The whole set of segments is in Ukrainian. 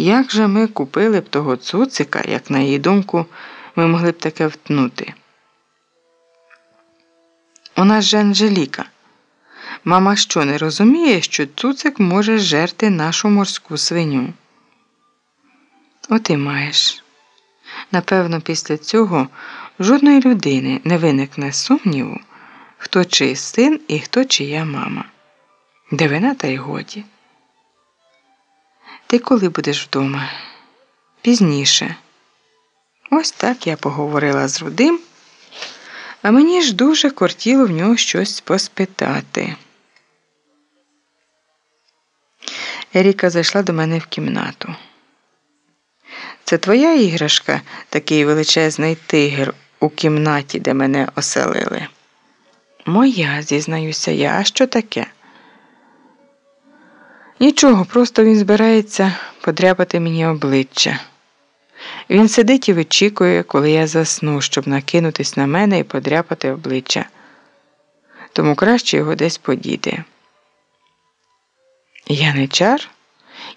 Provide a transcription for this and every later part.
Як же ми купили б того цуцика, як на її думку, ми могли б таке втнути? У нас же Анжеліка. Мама що не розуміє, що цуцик може жерти нашу морську свиню? От і маєш. Напевно, після цього жодної людини не виникне сумніву, хто чий син і хто чия мама. Дивина та й годі. Ти коли будеш вдома? Пізніше. Ось так я поговорила з Рудим, а мені ж дуже кортіло в нього щось поспитати. Еріка зайшла до мене в кімнату. Це твоя іграшка, такий величезний тигр у кімнаті, де мене оселили. Моя, зізнаюся я, що таке? Нічого, просто він збирається подряпати мені обличчя. Він сидить і вичікує, коли я засну, щоб накинутись на мене і подряпати обличчя. Тому краще його десь подіти. Яничар?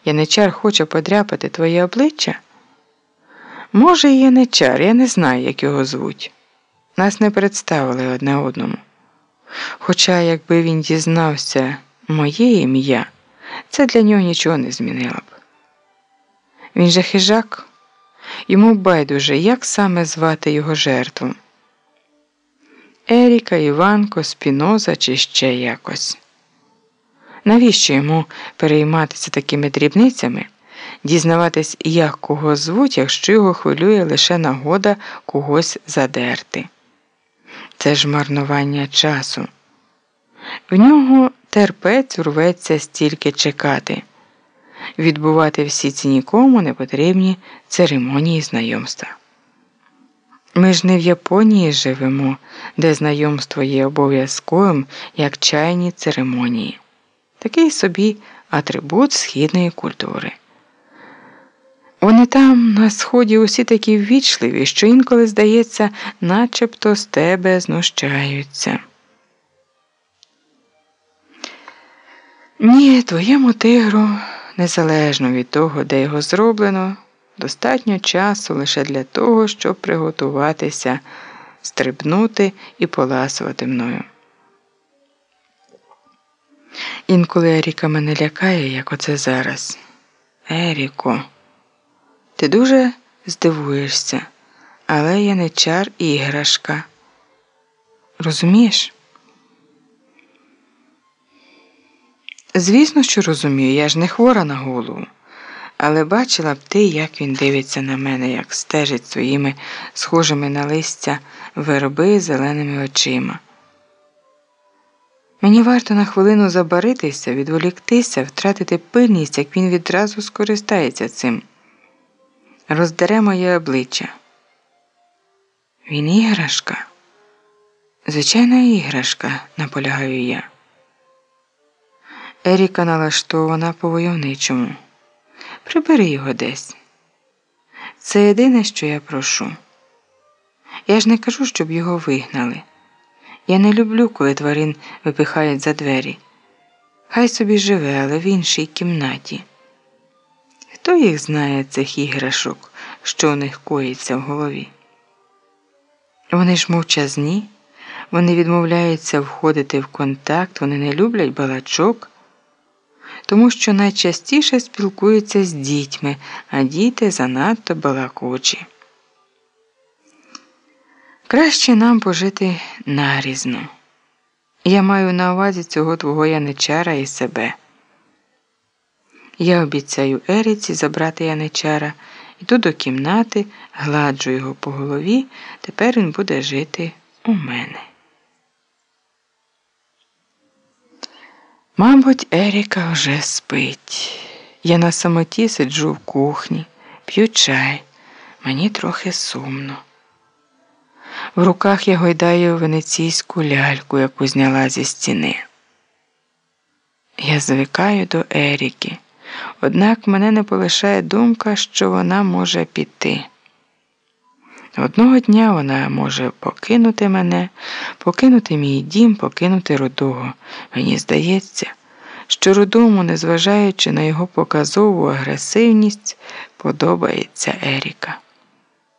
Яничар хоче подряпати твоє обличчя? Може, і яничар, я не знаю, як його звуть. Нас не представили одне одному. Хоча, якби він дізнався моє ім'я, це для нього нічого не змінило б. Він же хижак, йому байдуже, як саме звати його жертву. Еріка, Іванко, Спіноза чи ще якось. Навіщо йому перейматися такими дрібницями, дізнаватись, як кого звуть, якщо його хвилює лише нагода когось задерти? Це ж марнування часу. В нього терпець рветься стільки чекати, відбувати всі ці нікому не потрібні церемонії знайомства. Ми ж не в Японії живемо, де знайомство є обов'язковим як чайні церемонії такий собі атрибут східної культури. Вони там на сході усі такі ввічливі, що інколи, здається, начебто з тебе знущаються. Ні, твоєму тигру, незалежно від того, де його зроблено, достатньо часу лише для того, щоб приготуватися, стрибнути і поласувати мною. Інколи Еріка мене лякає, як оце зараз. Еріко, ти дуже здивуєшся, але я не чар іграшка. Розумієш? Звісно, що розумію, я ж не хвора на голову. Але бачила б ти, як він дивиться на мене, як стежить своїми схожими на листя верби зеленими очима. Мені варто на хвилину забаритися, відволіктися, втратити пильність, як він відразу скористається цим. Роздере моє обличчя. Він іграшка. Звичайна іграшка, наполягаю я. Еріка налаштована по войовничому. Прибери його десь. Це єдине, що я прошу. Я ж не кажу, щоб його вигнали. Я не люблю, коли тварин випихають за двері. Хай собі живе, але в іншій кімнаті. Хто їх знає, цих іграшок, що у них коїться в голові? Вони ж мовчазні, вони відмовляються входити в контакт, вони не люблять балачок, тому що найчастіше спілкуються з дітьми, а діти занадто балакучі. Краще нам пожити нарізно. Я маю на увазі цього твого яничара і себе. Я обіцяю Еріці забрати яничара, йду до кімнати, гладжу його по голові, тепер він буде жити у мене. Мабуть, Еріка вже спить. Я на самоті сиджу в кухні, п'ю чай, мені трохи сумно. В руках я гойдаю венеційську ляльку, яку зняла зі стіни. Я звикаю до Еріки, однак мене не полишає думка, що вона може піти. Одного дня вона може покинути мене, покинути мій дім, покинути рудого. Мені здається, що рудому, незважаючи на його показову агресивність, подобається Еріка.